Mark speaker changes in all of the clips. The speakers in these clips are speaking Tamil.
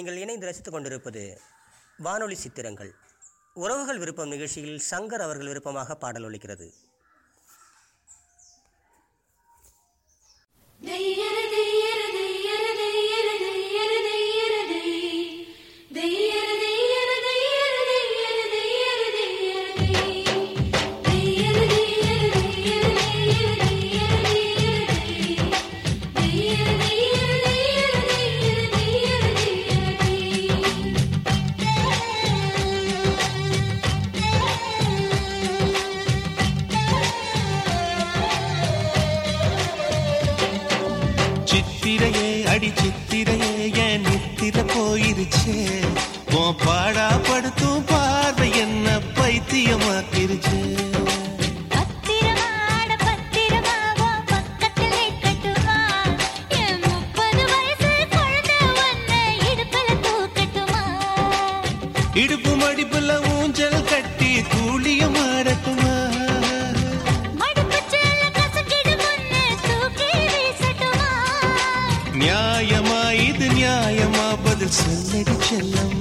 Speaker 1: நீங்கள் இணைந்து ரசித்துக் கொண்டிருப்பது வானொலி சித்திரங்கள். உறவுகள் விருப்பம் நிகழ்ச்சியில் சங்கர் அவர்கள் விருப்பமாக பாடல்
Speaker 2: ஒழிக்கிறது மாத்திருச்சே உன் பாடா படுத்தும் பார்வை என்ன பைத்தியமாக்கிருச்சே.
Speaker 3: Lady Chillum.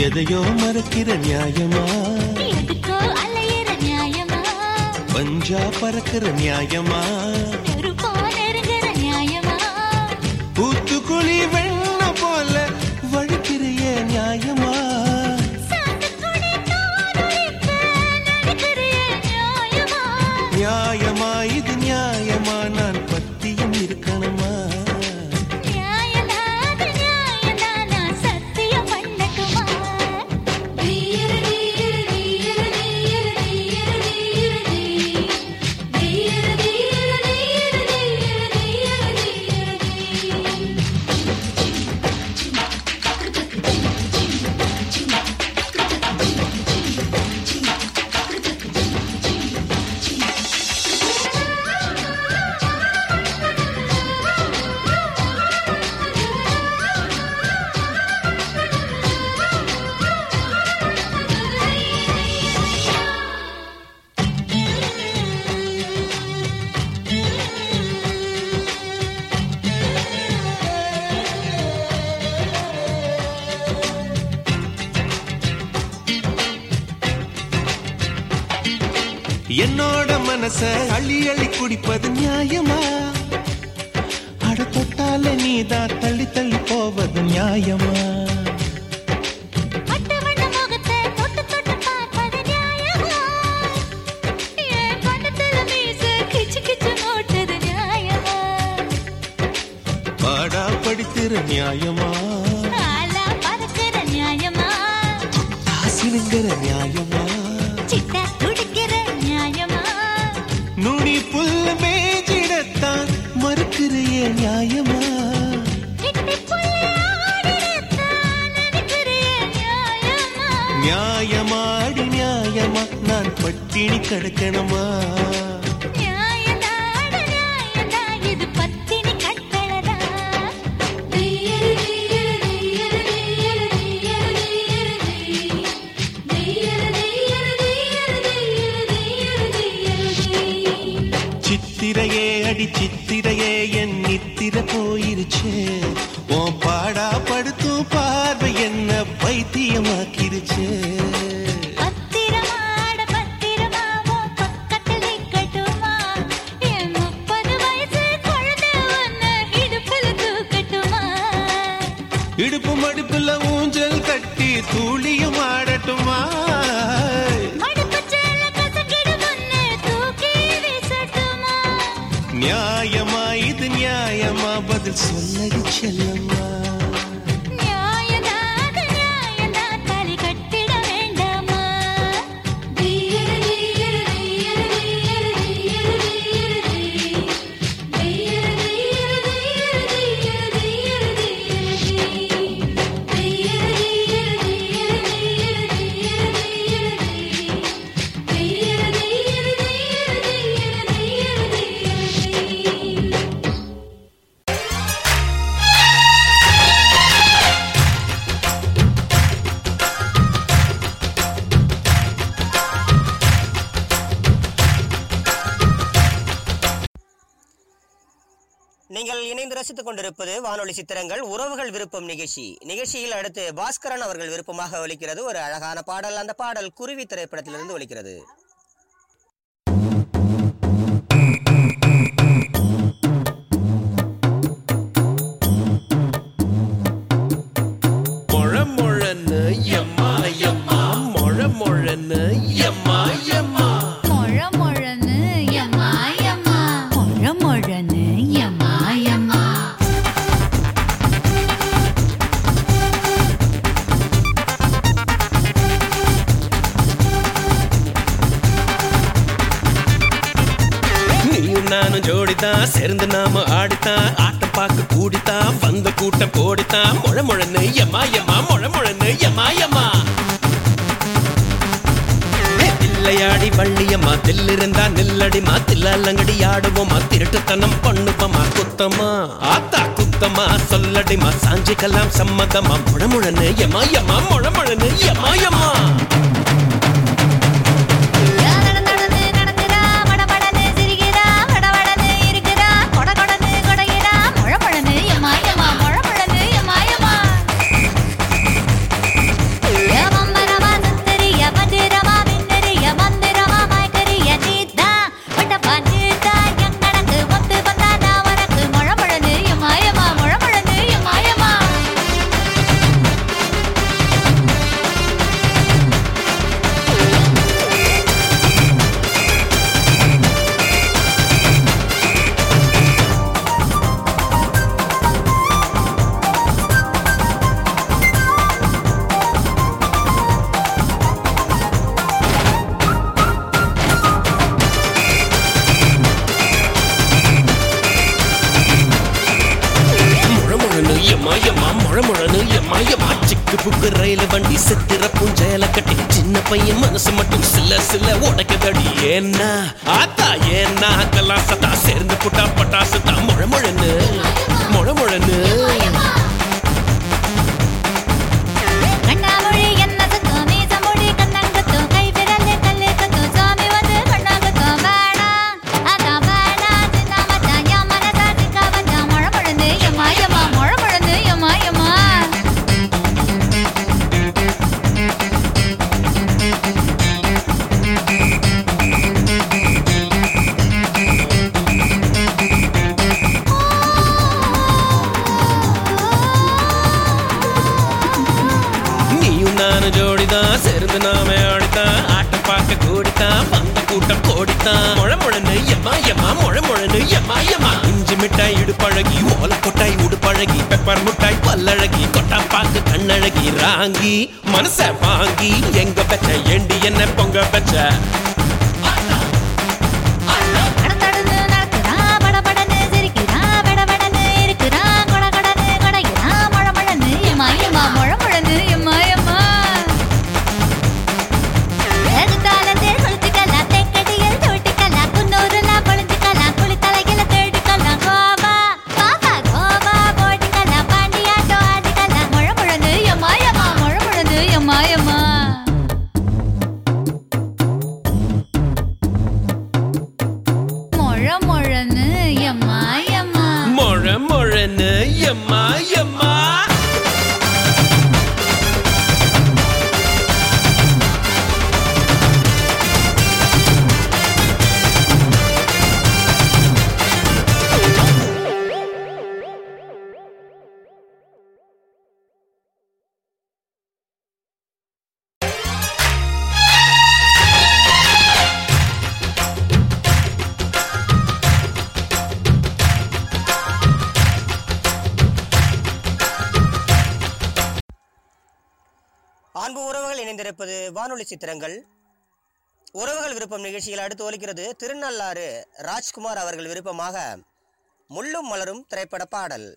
Speaker 2: எதையோ மறக்கிற நியாயமா? பஞ்சா பறக்கிற நியாயமா? என்னோட மனச அள்ளி அள்ளி குடிப்பது நியாயமா? அட தொட்டால நீதான் தள்ளி தள்ளி போவது நியாயமா? பாடா படித்திரு நியாயமா? கிணி கடுக்கணுமா சித்திரையே அடி சித்திரையே என் நித்திர போயிருச்சு. உன் பாடா படுத்தும்
Speaker 3: பார்வை என்ன பைத்தியமாக்கிருச்சு
Speaker 4: ஒளி சித்திரங்கள் உறவுகள் விருப்பம் நிகழ்ச்சி. நிகழ்ச்சியில் அடுத்து பாஸ்கரன் அவர்கள் விருப்பமாக ஒலிக்கிறது. ஒரு அழகான பாடல். அந்த பாடல் குருவி திரைப்படத்திலிருந்து ஒலிக்கிறது.
Speaker 2: சாத்தியமா சாஞ்சிக்கலாம் சம்மதமா முழமுழனு எமா எமா முழமுழனு எமா எமா மனசுல உடைக்குதடி ஏன்னா? ஆத்தா ஏன்னா? கலாசத்தா சேர்ந்து புட்டா பட்டாசு தான்.
Speaker 5: பார்த்தான் முழ முழனு எம்மா எம்மா முழ முழனு எம்மா எம்மா.
Speaker 2: இஞ்சி மிட்டாய் இடுப்பழகி ஓல கொட்டாய் உடுப்பழகி பெப்பர் முட்டாய் பல்லழகி கொட்டா பாக்கு கண்ணழகி ராங்கி மனச வாங்கி எங்க பெச்ச எண்டி என்ன பொங்க பெச்ச
Speaker 6: கேட்டிருப்பது வானொலி சித்திரங்கள். உறவுகள் விருப்பம் நிகழ்ச்சிகள் அடுத்து ஒலிக்கிறது திருநள்ளாறு. ராஜ்குமார் அவர்கள் விருப்பமாக முள்ளும் மலரும் திரைப்பட பாடல்.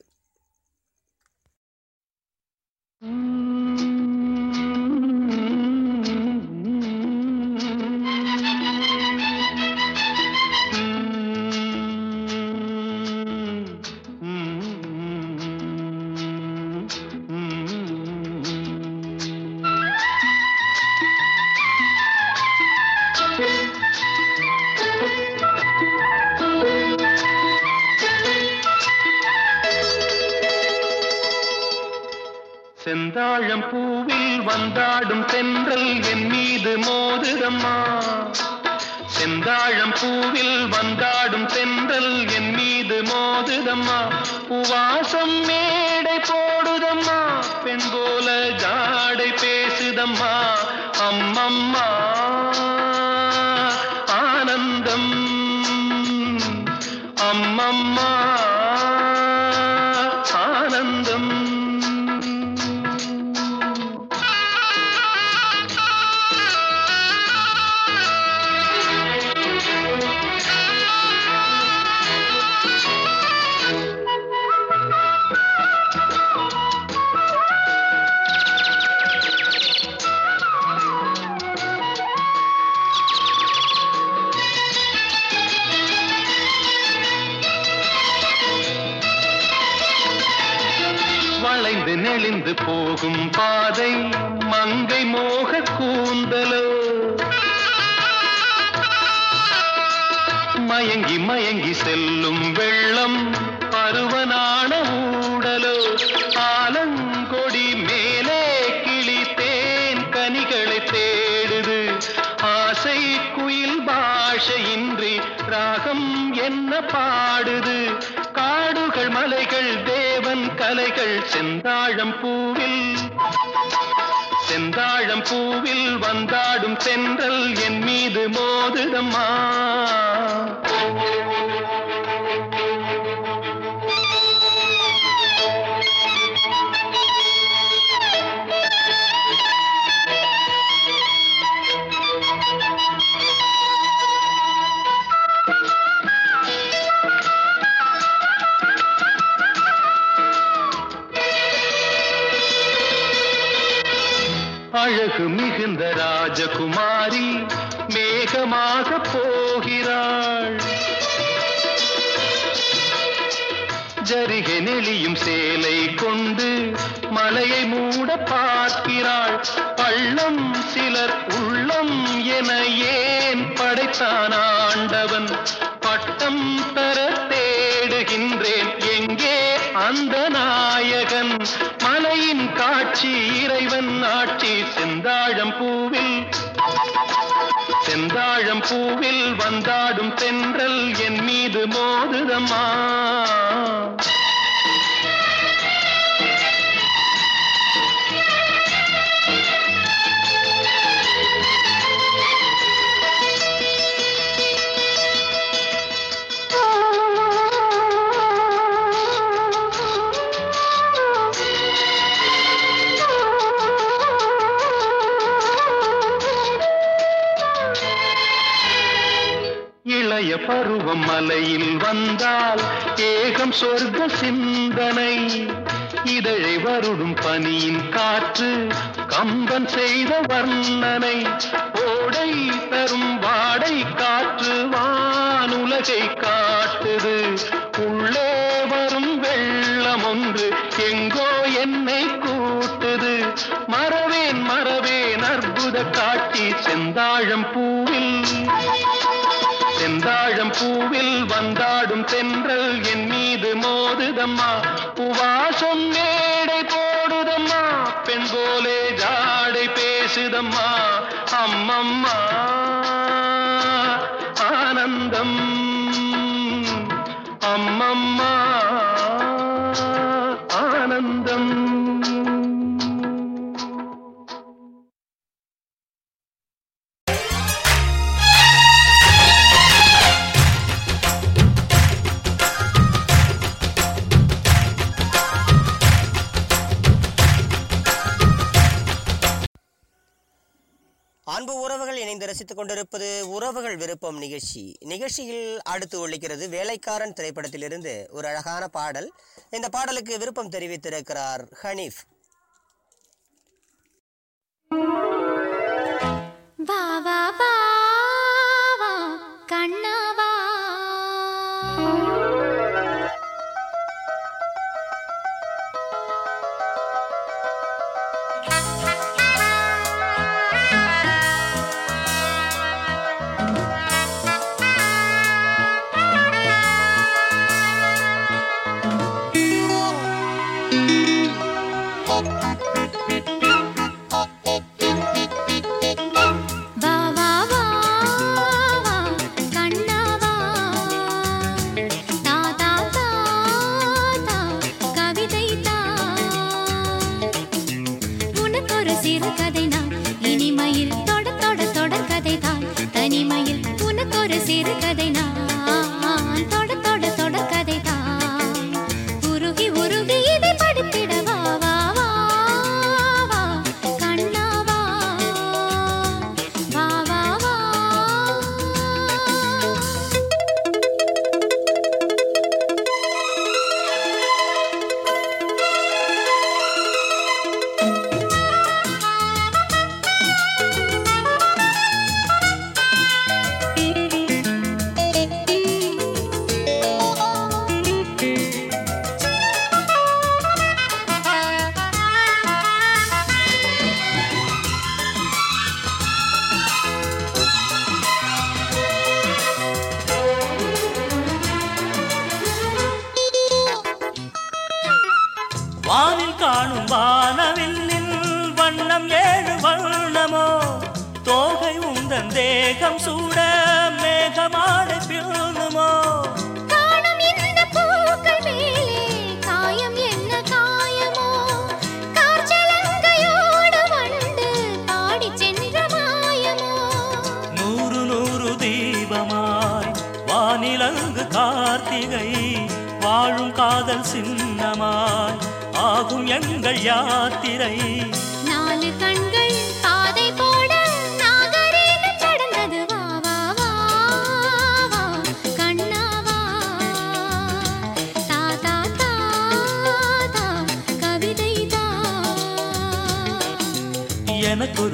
Speaker 3: இளைய பருவம் மலையில் வந்தால் ஏகம் சொர்க்க சிந்தனை. இதழை வருடும் பனியின் காற்று கம்பன் செய்த வர்ணனை. ஓடை தரும் வாடை காற்று வானுலகை காட்டுது. செல்லம்மா
Speaker 6: அன்பு உறவுகள் இணைந்து ரசித்துக் கொண்டிருப்பது உறவுகள் விருப்பம் நிகழ்ச்சி. நிகழ்ச்சியில் அடுத்து ஒழிக்கிறது வேலைக்காரன் திரைப்படத்திலிருந்து ஒரு அழகான பாடல். இந்த பாடலுக்கு விருப்பம் தெரிவித்திருக்கிறார் ஹனீஃப்.
Speaker 7: வா வா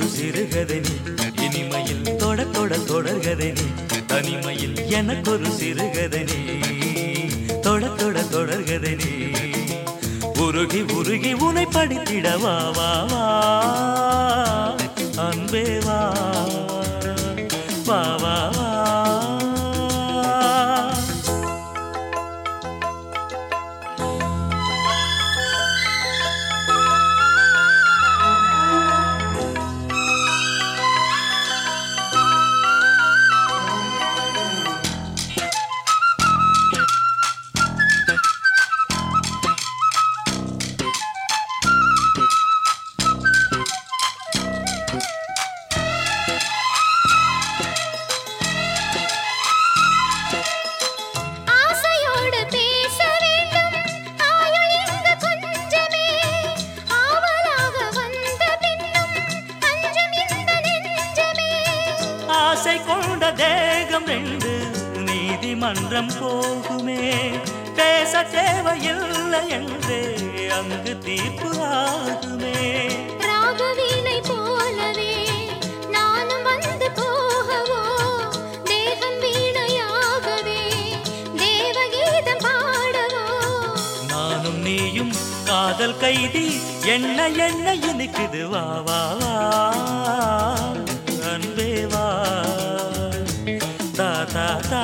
Speaker 7: சிறுகதனி இனிமையில் தொட தொட தொடர்கதனி தனிமையில்
Speaker 8: எனக்கொரு சிறுகதனி தொட தொட தொடர்கதனி உருகி உருகி உனை படித்திடவா வா வா. எனக்கு தீர்ப்பு ஆகுமே.
Speaker 7: ராகவீனை போலவே நானும் வந்து போகவோ? தேகம் வீணையாகவே தேவகீதம் பாடவோ?
Speaker 8: நானும் நீயும் காதல் கைதி என்ன என்ன இனிக்குது வா வா. அன்பே வா. தா தா தா.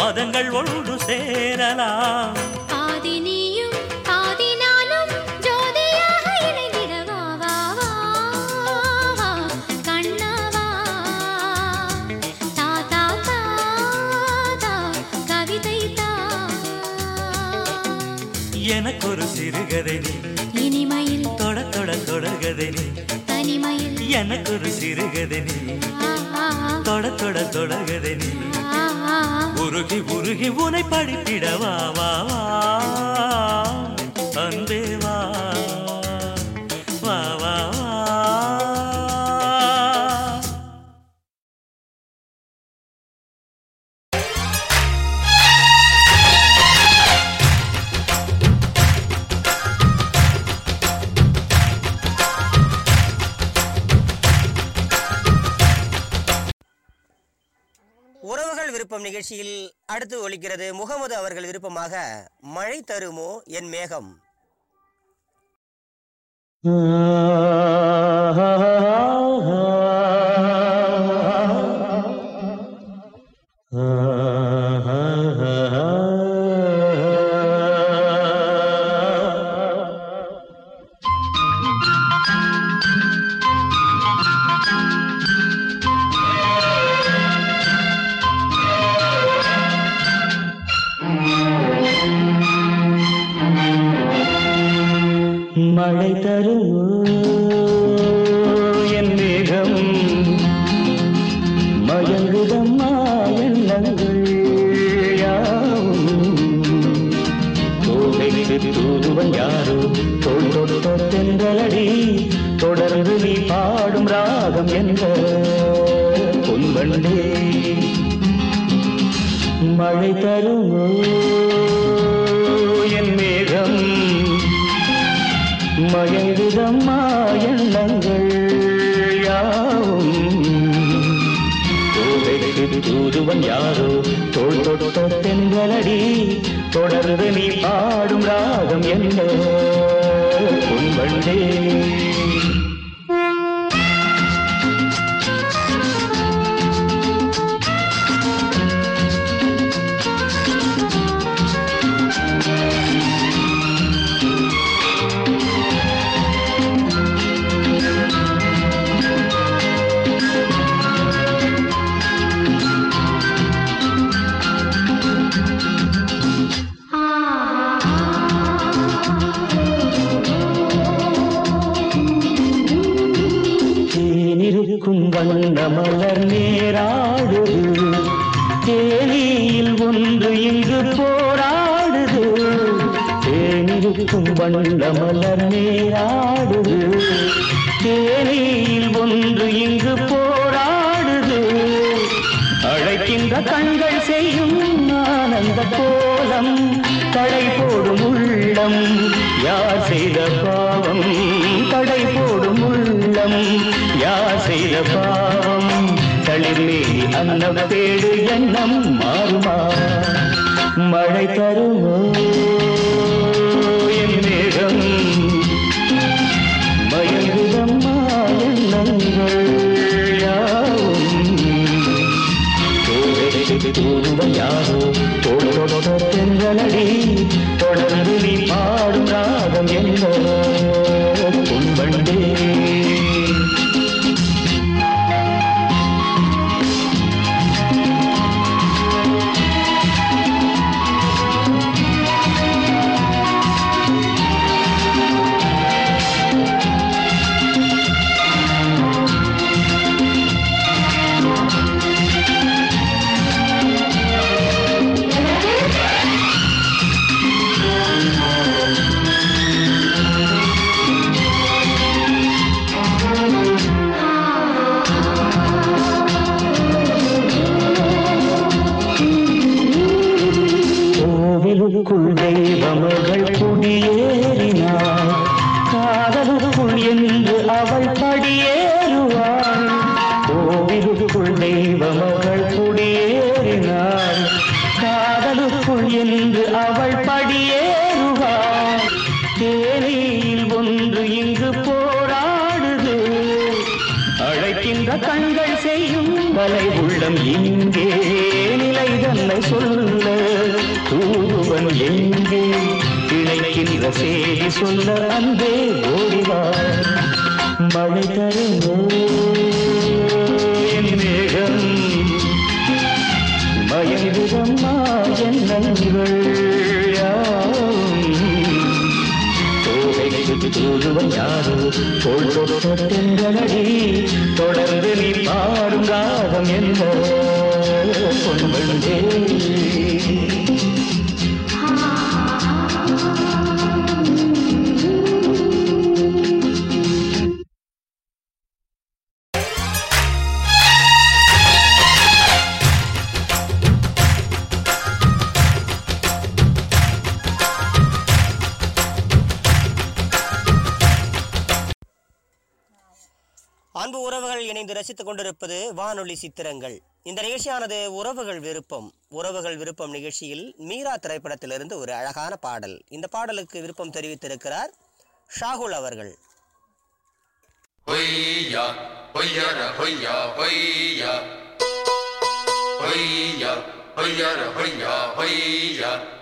Speaker 8: மதங்கள் ஒன்று சேரலாம்.
Speaker 7: பாதி நீயும் பாதி நானும் ஜோதியாக இணைந்திட வா வா வா வா கண்ணா வா தா தா தா தா கவிதை தா.
Speaker 8: எனக்கொரு சிறுகதை நீ.
Speaker 7: இனிமையில்
Speaker 8: தொட தொட தொடர்கதை நீ.
Speaker 7: தனிமையில்
Speaker 8: எனக்கொரு சிறுகதை நீ. தொட தொட தொடர்கதை நீ. உருகி உருகி உனை படிப்பிடவா வா. அன்பே
Speaker 6: நிகழ்ச்சியில் அடுத்து ஒலிக்கிறது முகமது அவர்கள் விருப்பமாக மழை தருமோ என் மேகம்
Speaker 9: மழை தென்றலடி மழை தருமோ? மேகம் மயங்குதம்மா எண்ணங்கள் யாவும் தூதுவன் யாரோ? தோல் தொட்ட தொடர்ந்து நீ பாடும் ராகம் என்ன? பொன்வெண்டே
Speaker 1: கொண்டிருப்பது வானொலி சித்திரங்கள். இந்த நிகழ்ச்சியானது உறவுகள் விருப்பம். உறவுகள் விருப்பம் நிகழ்ச்சியில் மீரா திரைப்படத்திலிருந்து ஒரு அழகான பாடல். இந்த பாடலுக்கு விருப்பம் தெரிவித்திருக்கிறார் ஷாகுல் அவர்கள்.
Speaker 7: பொய்யா ஹொய்யர பொய்யா பொய்யா. பொய்யா ஹொய்யர பொய்யா.
Speaker 10: பொய்யா.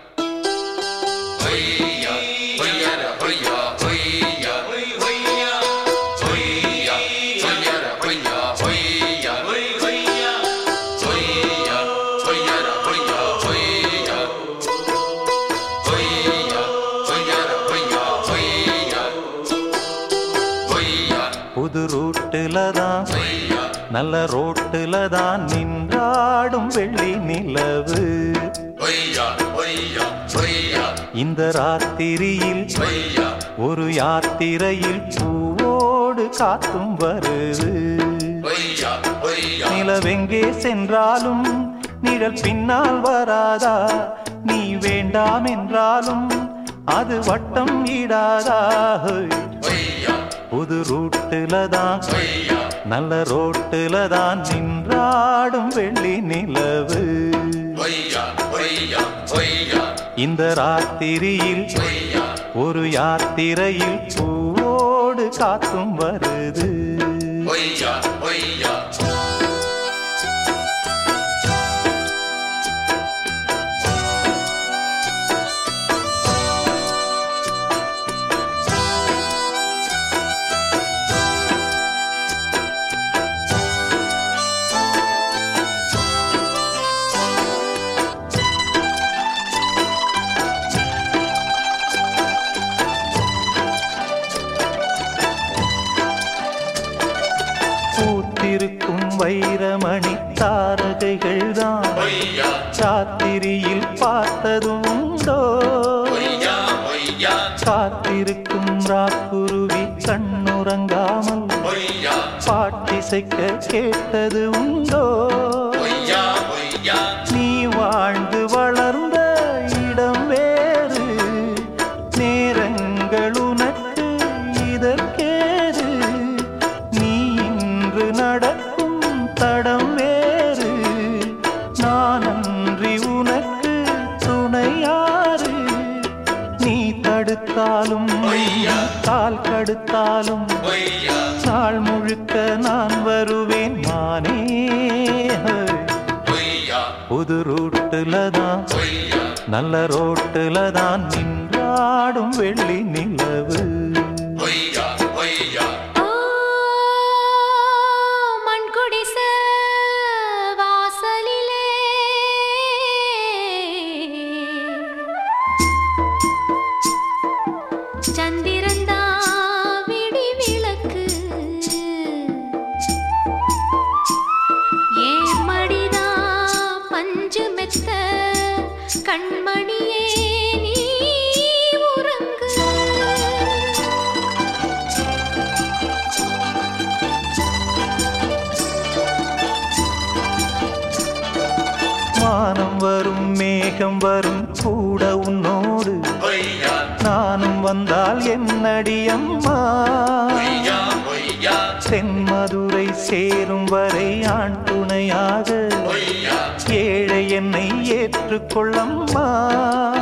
Speaker 10: ரோட்டுல தான் நல்ல ரோட்டுல தான் நின்றாடும் வெள்ளி நிலவு. இந்த ராத்திரியில் ஒரு யாத்திரையில் பூவோடு காத்தும் வருது. நிலவெங்கே சென்றாலும் நிழல் பின்னால் வராதா? நீ வேண்டாம் என்றாலும் அது வட்டம் ஈடாதா புது ரூட்டுல தான் நல்ல ரோட்டுல தான் நின்றாடும் வெள்ளி நிலவு. இந்த ராத்திரியில் ஒரு யாத்திரையில் பூவோடு காத்தும் வருது. வைரமணி தாரகைகள் தான்
Speaker 7: ஹொய்யா
Speaker 10: ராத்திரியில் பார்த்ததும் உண்டோ காத்திருக்கும் ராக்குருவி கண்ணுறங்காமல் பாட்டிசைக்க கேட்டது உண்டோ நல்ல ரோட்டுல தான் நின்றாடும் வெள்ளி நிலவு.
Speaker 7: ஹொய்யா
Speaker 10: அதிகம் வரும் கூட உன்னோடு. நானும் வந்தால் என்னடி அம்மா? தென்மதுரை சேரும் வரை ஆண் துணையாக. ஏழை என்னை ஏற்றுக்கொள்ளம்மா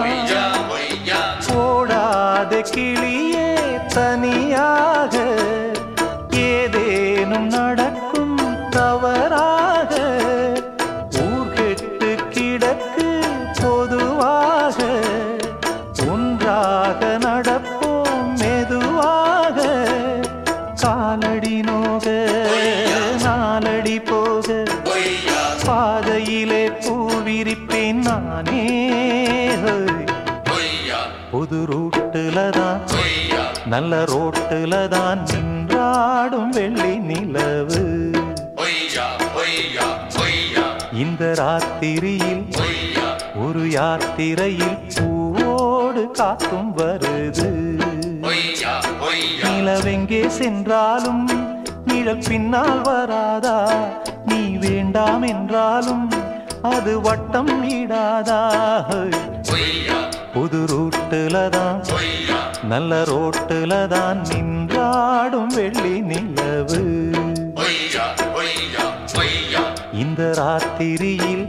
Speaker 7: ஹொய்யா ஹொய்யா
Speaker 10: ஓடாத
Speaker 3: கிளியே நல்ல ரோட்டுல தான் நின்றாடும் வெள்ளி நிலவு. இந்த ராத்திரியில் ஒரு யாத்திரையில் பூவோடு காத்தும் வருது. நிலவெங்கே சென்றாலும் நிழல் பின்னால் வராதா? நீ வேண்டாம் என்றாலும் அது வட்டம் இடாதா புது ரூட்டுல தான் நல்ல ரோட்டுல தான் நின்றாடும் வெள்ளி நிலவு. இந்த ராத்திரியில்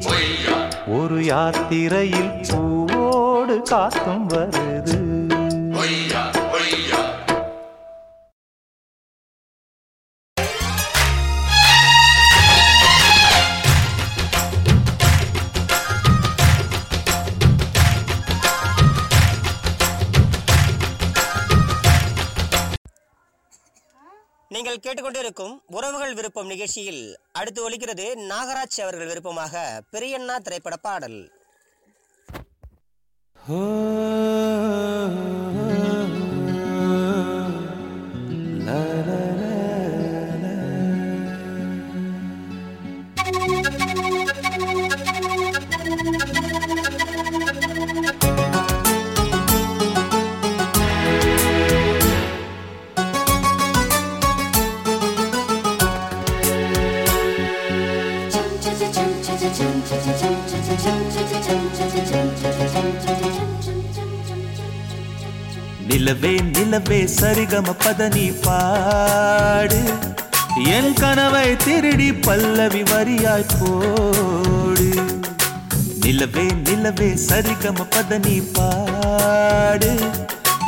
Speaker 3: ஒரு யாத்திரையில் பூவோடு காத்தும் வருது.
Speaker 6: நீங்கள் கேட்டுக்கொண்டிருக்கும் உறவுகள் விருப்பம் நிகழ்ச்சியில் அடுத்து ஒலிக்கிறது நாகராஜ் அவர்கள் விருப்பமாக பெரியண்ணா திரைப்பட பாடல்.
Speaker 3: எனவே சரிகம பதனி பாடு. என் கனவை திருடி பல்லவி வரியாய் போடு. நிலவே நிலவே சரிகம பதனி பாடு.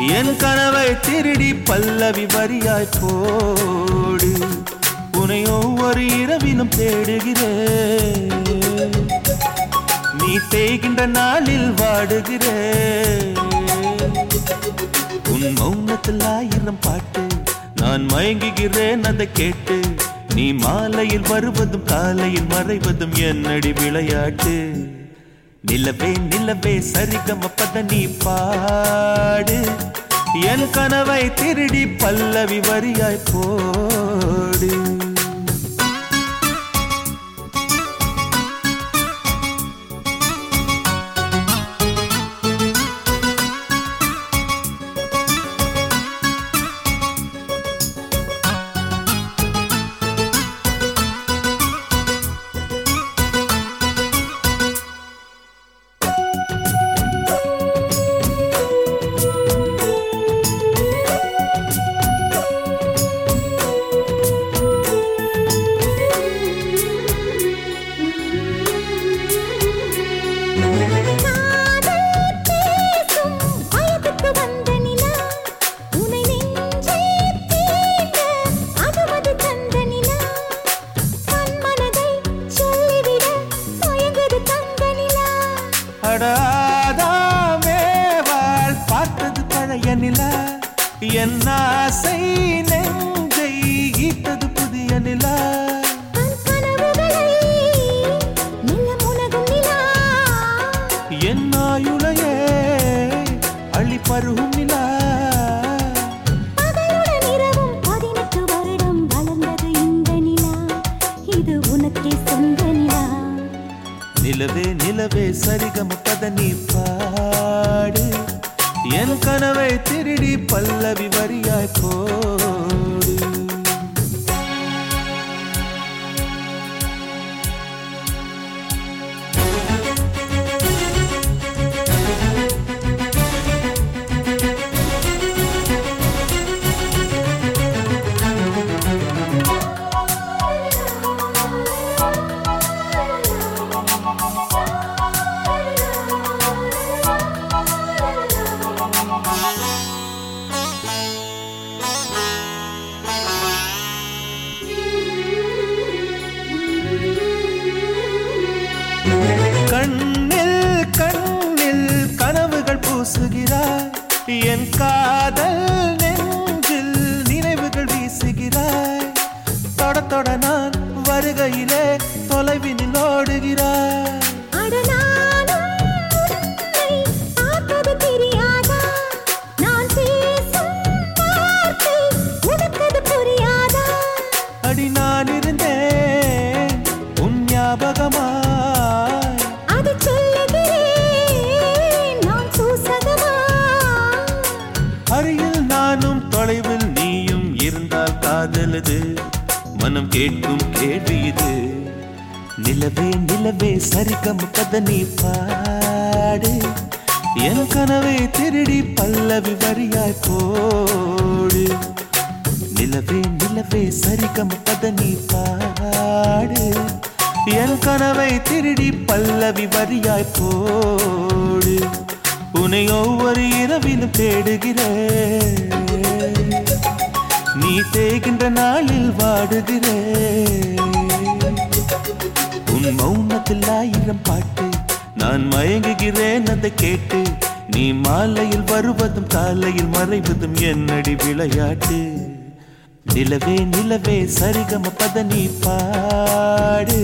Speaker 3: என் கனவை திருடி பல்லவி வரியாய் போடு. உனையோ ஒரு இரவினும் தேடுகிறேன். நீ தேய்கின்ற நாளில் வாடுகிறேன். உன் மௌனத்தில் ஆயிரம் பாட்டு நான் மயங்குகிறேன் அதை கேட்டு. நீ மாலையில் வருவதும் காலையில் மறைவதும் என்னடி விளையாட்டு? நிலவே நிலவே சரிகம பத நீ பாடு. என் கனவை திருடி பல்லவி வரியாய் போடு. பல்லவி வரியாய் போடு மனம் கேட்கும் கேள்வி இது. நிலவே நிலவே சரிகம் கத நீ பாடு. என் கனவை திருடி பல்லவி வரியாய் போடு. நிலவே நிலவே சரிகம் கத நீ பாடு. என் கனவை திருடி பல்லவி வரியாய் போடு. உன்னை ஒவ்வொரு இரவிலும் தேடுகிறேன். நீ தேகின்ற நாளில் வாடுகிறேன் உன் மௌனத்தில் ஆயிரம் பாட்டு நான் மயங்குகிறேன் அதை கேட்டு நீ மாலையில் வருவதும் காலையில் மறைவதும் என்னடி விளையாட்டு. நிலவே நிலவே சரிகம பத நீ பாடு.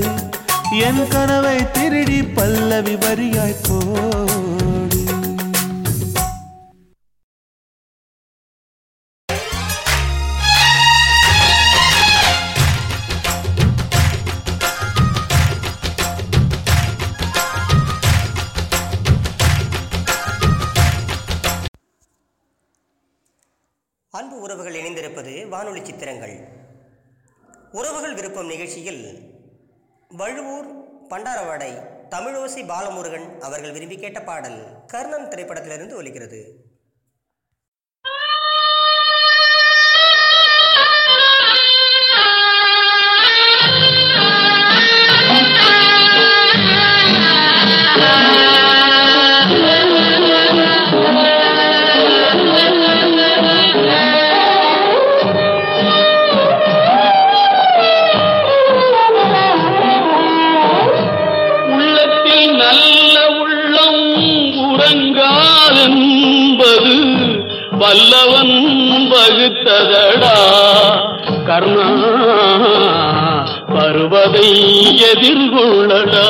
Speaker 3: என் கனவை திருடி பல்லவி வரியாய் போடு
Speaker 1: வானொலி சித்திரங்கள். உறவுகள் விருப்பம் நிகழ்ச்சியில் வழுவூர் பண்டாரவாடை தமிழோசி பாலமுருகன் அவர்கள் விரும்பி கேட்ட பாடல் கர்ணன் திரைப்படத்திலிருந்து ஒலிக்கிறது.
Speaker 11: எதிர்கொள்ளடா.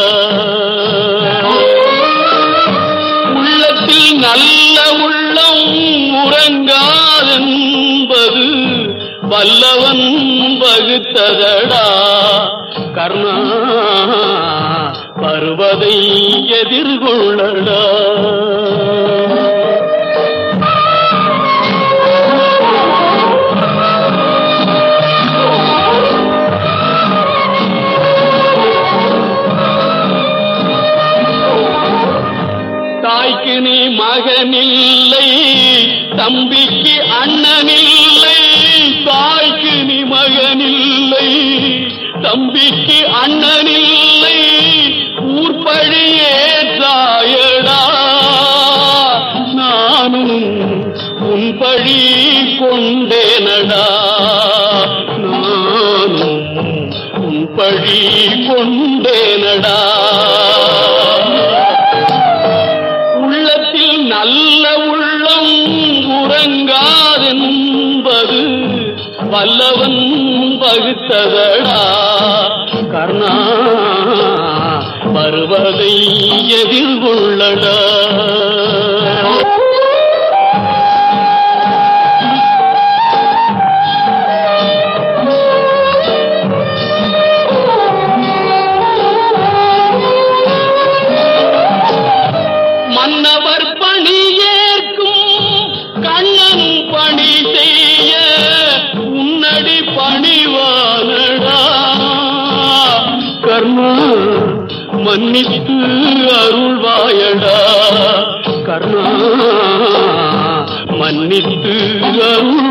Speaker 11: உள்ளத்தில் நல்ல உள்ளம் உறங்காதென்பது வல்லவன் வகுத்ததடா. கர்ணா பருவதை எதிர்கொள்ளடா. மகனில்லை தம்பிக்கு அண்ணனில்லை தாய்க்கு நீ மகனில்லை தம்பிக்கு அண்ணனில்லை ஊர்பழியே தாயடா நானும் உன் பழி கொண்டேனடா. நானும் உன் பழி கொண்டேனடா. வல்லவன் பகுத்ததடா கர்ணா வருவதை எதிர்கொள்ளடா. மன்னித்து அருள்வாயடா. கர்ணா மன்னித்து அருள்